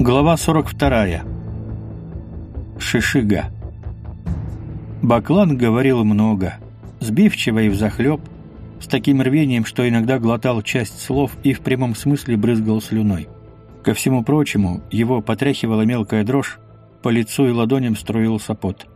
Глава 42. Шишига. Баклан говорил много, сбивчиво и взахлеб, с таким рвением, что иногда глотал часть слов и в прямом смысле брызгал слюной. Ко всему прочему, его потряхивала мелкая дрожь, по лицу и ладоням струился пот.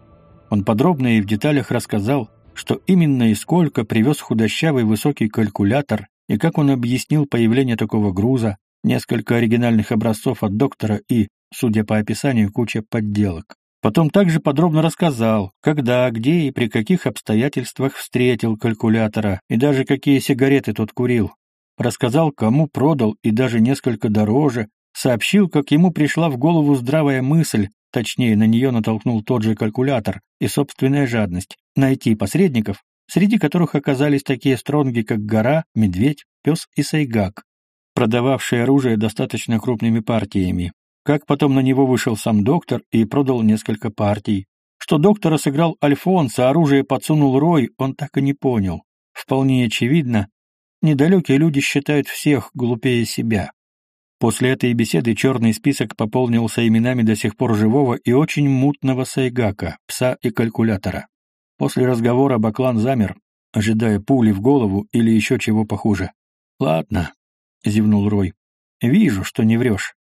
Он подробно и в деталях рассказал, что именно и сколько привез худощавый высокий калькулятор и как он объяснил появление такого груза, несколько оригинальных образцов от доктора и, судя по описанию, куча подделок. Потом также подробно рассказал, когда, где и при каких обстоятельствах встретил калькулятора и даже какие сигареты тот курил. Рассказал, кому продал и даже несколько дороже, сообщил, как ему пришла в голову здравая мысль, точнее, на нее натолкнул тот же калькулятор и собственная жадность, найти посредников, среди которых оказались такие стронги, как Гора, Медведь, Пес и Сайгак, продававшие оружие достаточно крупными партиями. Как потом на него вышел сам доктор и продал несколько партий. Что доктора сыграл Альфонс, а оружие подсунул Рой, он так и не понял. Вполне очевидно, недалекие люди считают всех глупее себя. После этой беседы черный список пополнился именами до сих пор живого и очень мутного Сайгака, пса и калькулятора. После разговора Баклан замер, ожидая пули в голову или еще чего похуже. «Ладно», — зевнул Рой. «Вижу, что не врешь.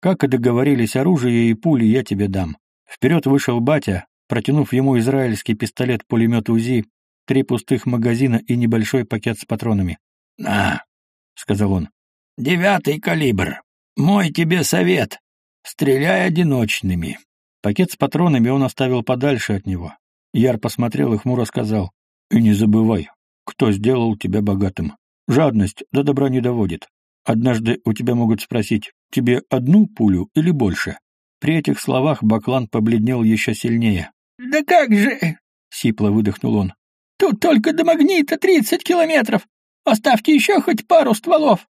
Как и договорились, оружие и пули я тебе дам». Вперед вышел батя, протянув ему израильский пистолет-пулемет УЗИ, три пустых магазина и небольшой пакет с патронами. «На», — сказал он, — «девятый калибр. Мой тебе совет. Стреляй одиночными». Пакет с патронами он оставил подальше от него. Яр посмотрел и хмуро сказал, «И не забывай, кто сделал тебя богатым. Жадность до добра не доводит. Однажды у тебя могут спросить, тебе одну пулю или больше?» При этих словах Баклан побледнел еще сильнее. «Да как же!» — сипло выдохнул он. «Тут только до магнита тридцать километров. Оставьте еще хоть пару стволов».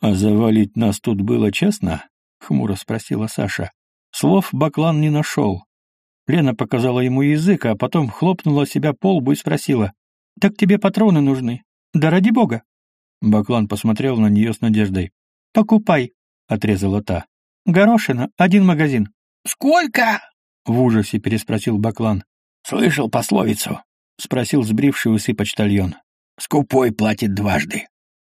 «А завалить нас тут было честно?» — хмуро спросила Саша. Слов Баклан не нашел. Лена показала ему язык, а потом хлопнула себя по лбу и спросила. «Так тебе патроны нужны? Да ради бога!» Баклан посмотрел на нее с надеждой. «Покупай», — отрезала та. «Горошина, один магазин». «Сколько?» — в ужасе переспросил Баклан. «Слышал пословицу?» — спросил сбривший усы почтальон. «Скупой платит дважды».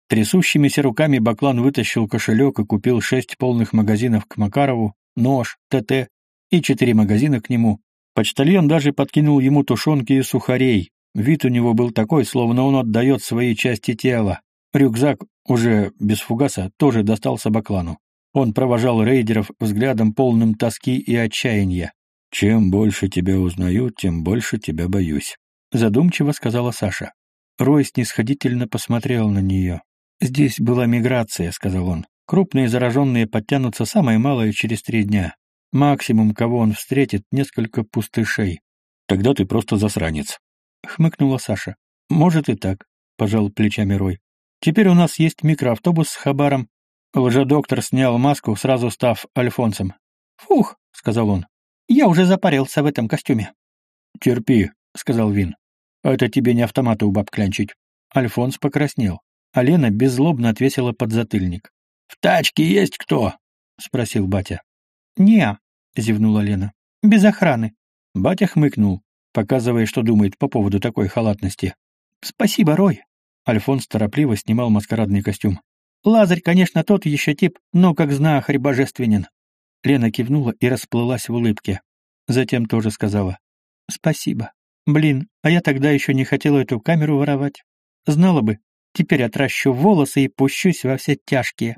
Трясущимися руками Баклан вытащил кошелек и купил шесть полных магазинов к Макарову, нож, ТТ и четыре магазина к нему. Почтальон даже подкинул ему тушенки и сухарей. Вид у него был такой, словно он отдает свои части тела. Рюкзак, уже без фугаса, тоже достался Баклану. Он провожал рейдеров взглядом полным тоски и отчаяния. «Чем больше тебя узнаю, тем больше тебя боюсь», — задумчиво сказала Саша. Рой снисходительно посмотрел на нее. «Здесь была миграция», — сказал он. «Крупные зараженные подтянутся самое малое через три дня. Максимум, кого он встретит, несколько пустышей. Тогда ты просто засранец», — хмыкнула Саша. «Может и так», — пожал плечами Рой. «Теперь у нас есть микроавтобус с хабаром». Лжедоктор снял маску, сразу став Альфонсом. «Фух», — сказал он, — «я уже запарился в этом костюме». «Терпи», — сказал Вин. «Это тебе не автоматы у баб клянчить». Альфонс покраснел, а Лена беззлобно отвесила подзатыльник. «В тачке есть кто?» — спросил батя. «Не», — зевнула Лена. «Без охраны». Батя хмыкнул, показывая, что думает по поводу такой халатности. «Спасибо, Рой». Альфонс торопливо снимал маскарадный костюм. «Лазарь, конечно, тот еще тип, но как знахарь божественен». Лена кивнула и расплылась в улыбке. Затем тоже сказала. «Спасибо. Блин, а я тогда еще не хотела эту камеру воровать. Знала бы, теперь отращу волосы и пущусь во все тяжкие».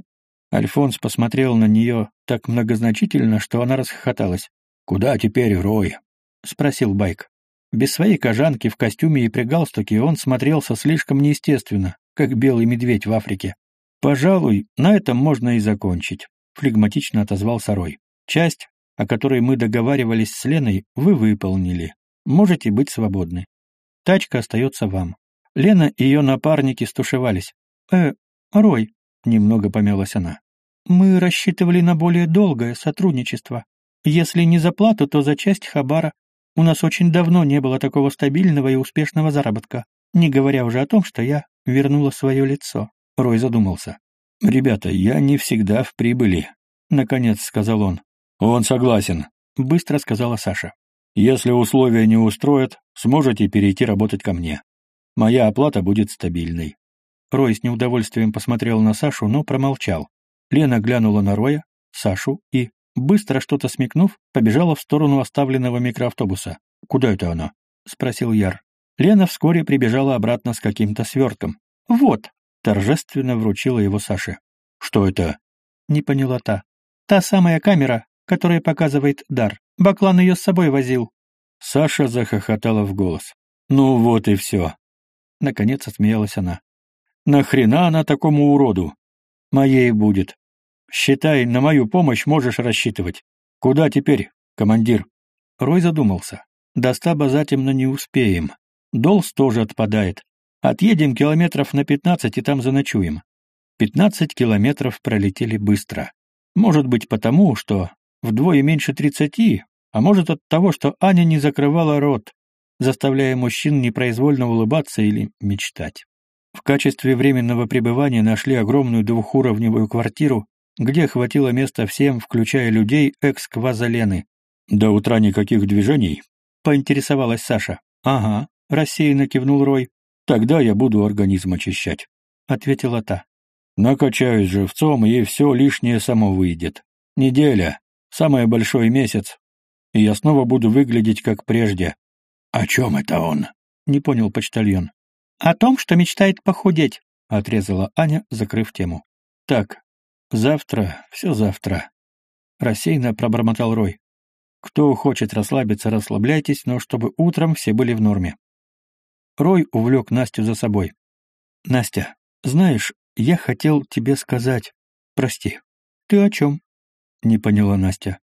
Альфонс посмотрел на нее так многозначительно, что она расхохоталась. «Куда теперь, Рой?» — спросил Байк. Без своей кожанки в костюме и при галстуке он смотрелся слишком неестественно, как белый медведь в Африке. «Пожалуй, на этом можно и закончить», — флегматично отозвался Рой. «Часть, о которой мы договаривались с Леной, вы выполнили. Можете быть свободны. Тачка остается вам». Лена и ее напарники стушевались. «Э, Рой», — немного помялась она, мы рассчитывали на более долгое сотрудничество. Если не за плату, то за часть хабара. У нас очень давно не было такого стабильного и успешного заработка, не говоря уже о том, что я вернула свое лицо. Рой задумался. «Ребята, я не всегда в прибыли». наконец сказал он. Он согласен, быстро сказала Саша. Если условия не устроят, сможете перейти работать ко мне. Моя оплата будет стабильной. Рой с неудовольствием посмотрел на Сашу, но промолчал. Лена глянула на Роя, Сашу и, быстро что-то смекнув, побежала в сторону оставленного микроавтобуса. «Куда это она?» — спросил Яр. Лена вскоре прибежала обратно с каким-то свертком. «Вот!» — торжественно вручила его Саше. «Что это?» — не поняла та. «Та самая камера, которая показывает дар. Баклан ее с собой возил». Саша захохотала в голос. «Ну вот и все». Наконец отсмеялась она. «Нахрена она такому уроду? Моей будет. Считай, на мою помощь можешь рассчитывать. Куда теперь, командир?» Рой задумался. До стаба затемно не успеем. Долс тоже отпадает. Отъедем километров на пятнадцать и там заночуем. Пятнадцать километров пролетели быстро. Может быть потому, что вдвое меньше тридцати, а может от того, что Аня не закрывала рот, заставляя мужчин непроизвольно улыбаться или мечтать. В качестве временного пребывания нашли огромную двухуровневую квартиру, где хватило места всем, включая людей экс-кваза Лены. «До утра никаких движений?» — поинтересовалась Саша. «Ага», — рассеянно кивнул Рой. «Тогда я буду организм очищать», — ответила та. «Накачаюсь живцом, и все лишнее само выйдет. Неделя, самый большой месяц, и я снова буду выглядеть как прежде». «О чем это он?» — не понял почтальон. «О том, что мечтает похудеть», — отрезала Аня, закрыв тему. «Так, завтра, все завтра», — рассеянно пробормотал Рой. Кто хочет расслабиться, расслабляйтесь, но чтобы утром все были в норме. Рой увлек Настю за собой. «Настя, знаешь, я хотел тебе сказать... Прости». «Ты о чем?» — не поняла Настя.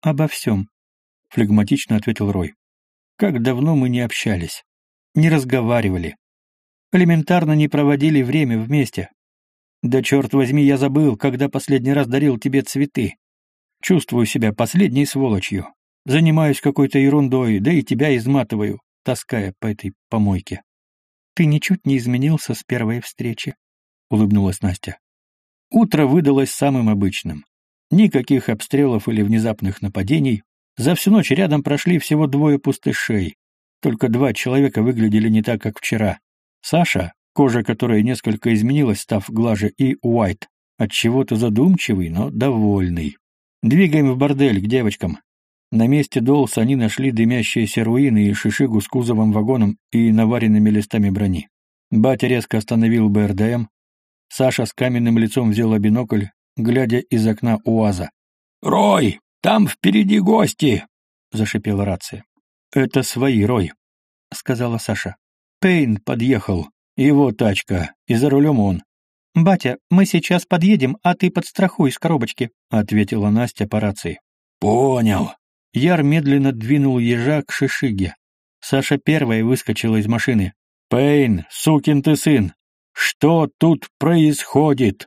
«Обо всем», — флегматично ответил Рой. «Как давно мы не общались, не разговаривали, элементарно не проводили время вместе. Да черт возьми, я забыл, когда последний раз дарил тебе цветы. Чувствую себя последней сволочью. Занимаюсь какой-то ерундой, да и тебя изматываю, таская по этой помойке. Ты ничуть не изменился с первой встречи, — улыбнулась Настя. Утро выдалось самым обычным. Никаких обстрелов или внезапных нападений. За всю ночь рядом прошли всего двое пустышей. Только два человека выглядели не так, как вчера. Саша, кожа которой несколько изменилась, став глаже, и Уайт, от чего то задумчивый, но довольный. Двигаем в бордель, к девочкам. На месте Долса они нашли дымящиеся руины и шишигу с кузовом вагоном и наваренными листами брони. Батя резко остановил БРДМ. Саша с каменным лицом взяла бинокль, глядя из окна УАЗа. «Рой, там впереди гости!» — зашипела рация. «Это свои, Рой», — сказала Саша. «Пейн подъехал. Его тачка, и за рулем он. «Батя, мы сейчас подъедем, а ты подстрахуй с коробочки», — ответила Настя по рации. «Понял». Яр медленно двинул ежа к шишиге. Саша первая выскочила из машины. «Пейн, сукин ты сын! Что тут происходит?»